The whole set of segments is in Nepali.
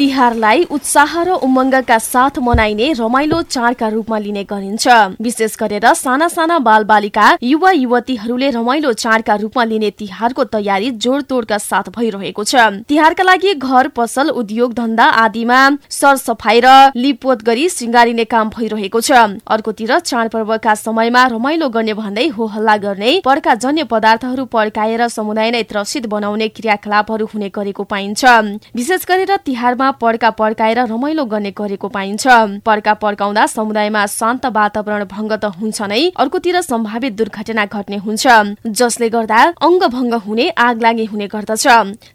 तिहारलाई उत्साह र उमङ्गका साथ मनाइने रमाइलो चाडका रूपमा लिने गरिन्छ। विशेष गरेर साना साना बाल बालिका युवा युवतीहरूले रमाइलो चाडका रूपमा लिने तिहारको तयारी जोडतोडका साथ भइरहेको छ। तिहारका लागि घर पसल उद्योग धन्दा आदिमा सरसफाई र लिपोत गरी श्रृङ्गारिने काम भइरहेको छ। अर्कोतिर चाडपर्वका समयमा रमाइलो गर्ने भन्दै हो हल्ला गर्ने पड्का जन्य पदार्थहरू पड्काएर समुदाय नै त्रसित बनाउने क्रियाकलापहरू हुने गरेको पाइन्छ। विशेष गरेर तिहारमा पड्का पड्काएर रमाइलो गर्ने गरेको पाइन्छ। पड्का पड्काउँदा समुदायमा शान्त वातावरण भङ्ग त हुन्छ नै अर्कोतिर सम्भावित दुर्घटना घट्ने हुन्छ। जसले गर्दा अङ्ग भङ्ग हुने आग लागि हुने गर्दछ।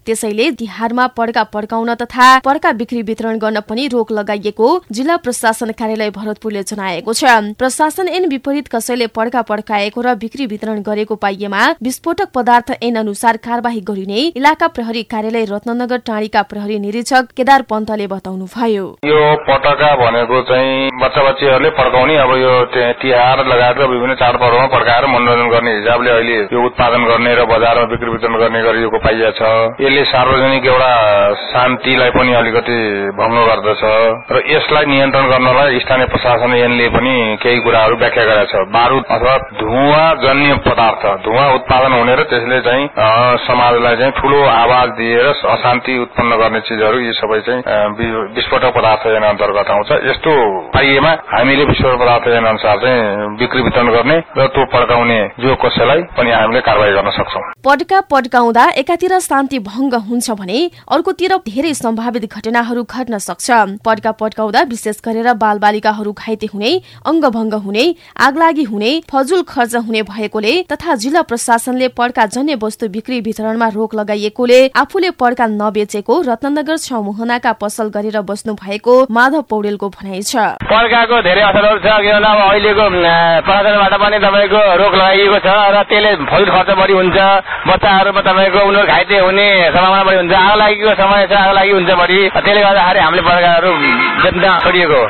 त्यसैले तिहारमा पड्का पड्काउन तथा पड्का बिक्री वितरण गर्न पनि रोक लगाइएको जिल्ला प्रशासन कार्यालय भरतपुरले जनाएको छ। प्रशासन ऐन विपरीत कसैले पड्का पड्काएको र बिक्री वितरण गरेको पाइएमा विस्फोटक पदार्थ ऐन अनुसार कार्यवाही गरिने इलाका प्रहरी कार्यालय रत्नगर टाढीका प्रहरी निरीक्षक केदार पन्तले बताउनु भयो यो पटका भनेको चाहिँ बच्चा बच्चीहरूले पड्काउने अब यो तिहार लगायत विभिन्न चाडपर्वमा पड्काएर मनोरञ्जन गर्ने हिसाबले अहिले यो उत्पादन गर्ने र बजारमा बिक्री वितरण गर्ने गरिएको पाइया छ। यसले सार्वजनिक एउटा शान्तिलाई पनि अलिकति भङ्ग गर्दछ र यसलाई नियन्त्रण गर्नलाई स्थानीय प्रशासन एनले पनि केही कुराहरू व्याख्या गरेका छ। बारूद अथवा धुवा जन्य पदार्थ धुवा उत्पादन हुने र त्यसले चाहिँ समाजलाई चाहिँ ठूलो आवाज दिएर अशान्ति उत्पन्न गर्ने चिजहरू यी सबै चाहिँ विस्फोटक पदार्थ ऐन अन्तर्गत आउँछ। यस्तो पाइएमा हामीले विस्फोटक पदार्थ ऐन अनुसार चाहिँ बिक्री वितरण गर्ने र त्यो पड्काउने जो कसैलाई पनि हामीले कारवाही गर्न सक्छौ। पड्का पड्काउँदा एकातिर शान्ति भङ्ग हुन्छ भने अर्कोतिर धेरै सम्भावित घटनाहरू घट्न सक्छ। पड्का पड्काउँदा विशेष गरेर बाल बालिकाहरू घाइते हुने अङ्गभङ्ग हुने आगलागी हुने फजुल खर्च हुने भएकोले तथा जिल्ला प्रशासनले पड्का जन्य वस्तु बिक्री वितरणमा रोक लगाइएकोले आफूले पड्का नबेचेको रत्नगर छ मुहनाका पसल गरेर बस्नु भएको माधव पौडेलको भनाइ छ। पड्काको धेरै असरहरू छ किनभने अब अहिलेको प्रशासनबाट पनि तपाईँको रोक लगाइएको छ र त्यसले फजुल खर्च बढी हुन्छ बच्चाहरूमा तपाईँको उनीहरू घाइते हुने सम्भावना बढी हुन्छ आग लागेको समय छ आग लागि हुन्छ बढी त्यसले गर्दाखेरि हामीले बेच्न छोडिएको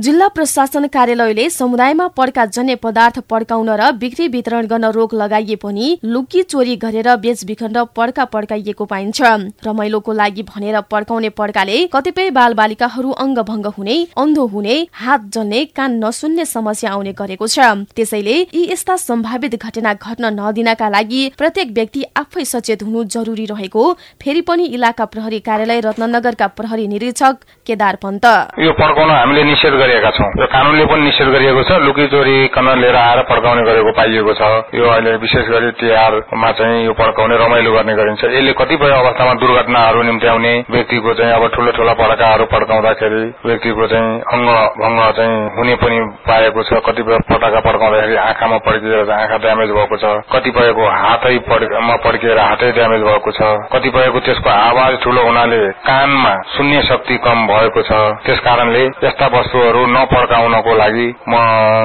जिल्ला प्रशासन कार्यालयले समुदायमा पड्का जन्य पदार्थ पड्काउन र बिक्री वितरण गर्न रोक लगाइए पनि लुकी चोरी गरेर बेचबिखण्ड पड्का पड्काइएको पाइन्छ। रमाइलोको लागि भनेर पड्काउने पड्काले कतिपय बाल बालिकाहरू अङ्गभङ्ग हुने अन्धो हुने हात जल्ने कान नसुन्ने समस्या आउने गरेको छ। त्यसैले यी यस्ता सम्भावित घटना घट्न नदिनका लागि प्रत्येक व्यक्ति आफै सचेत हुनु जरुरी रहेको फेरि पनि इलाका प्रहरी कार्यालय रत्नगरका प्रहरी निरीक्षक केदार पन्त। यो पड्काउन हामीले निषेध गरेका छौँ। यो कानूनले पनि निषेध गरिएको छ। लुकी चोरी कन लिएर आएर पड्काउने गरेको पाइएको छ। यो अहिले विशेष गरी तिहारमा चाहिँ यो पड्काउने रमाइलो गर्ने गरिन्छ। यसले कतिपय अवस्थामा दुर्घटनाहरू निम्त्याउने व्यक्तिको चाहिँ अब ठूलो ठूला पड्काहरू पड्काउँदाखेरि व्यक्तिको चाहिँ अङ्ग भङ्ग चाहिँ हुने पनि पाएको छ। कतिपय पटाका पड्काउँदाखेरि आँखामा पड्किएर आँखा ड्यामेज भएको छ। कतिपयको हातैमा पड्किएर हातै ड्यामेज भएको छ। कतिपयको त्यसको आवाज ठूलो हुनाले कानमा सुन्ने शक्ति कम भएको छ। त्यस कारणले यस्ता वस्तुहरू नपड्काउनको लागि म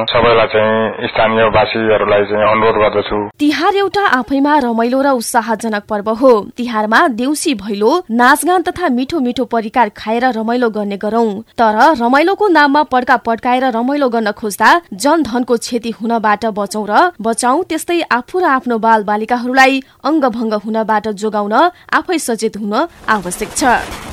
सबैलाई चाहिँ स्थानीयवासीहरूलाई चाहिँ अनुरोध गर्दछु। तिहार एउटा आफैमा रमाइलो र उत्साहजनक पर्व हो। तिहारमा देउसी भैलो नाचगान तथा मिठो मिठो परिकार खाएर रमाइलो गर्ने गरौं। तर रमाइलोको नाममा पड्का पड्काएर रमाइलो गर्न खोज्दा जनधनको क्षति हुनबाट बचौं र बचाउ त्यस्तै आफू र आफ्नो बाल बालिकाहरूलाई अङ्गभङ्ग हुनबाट जोगाउन आफै सचेत हुन आवश्यक छ।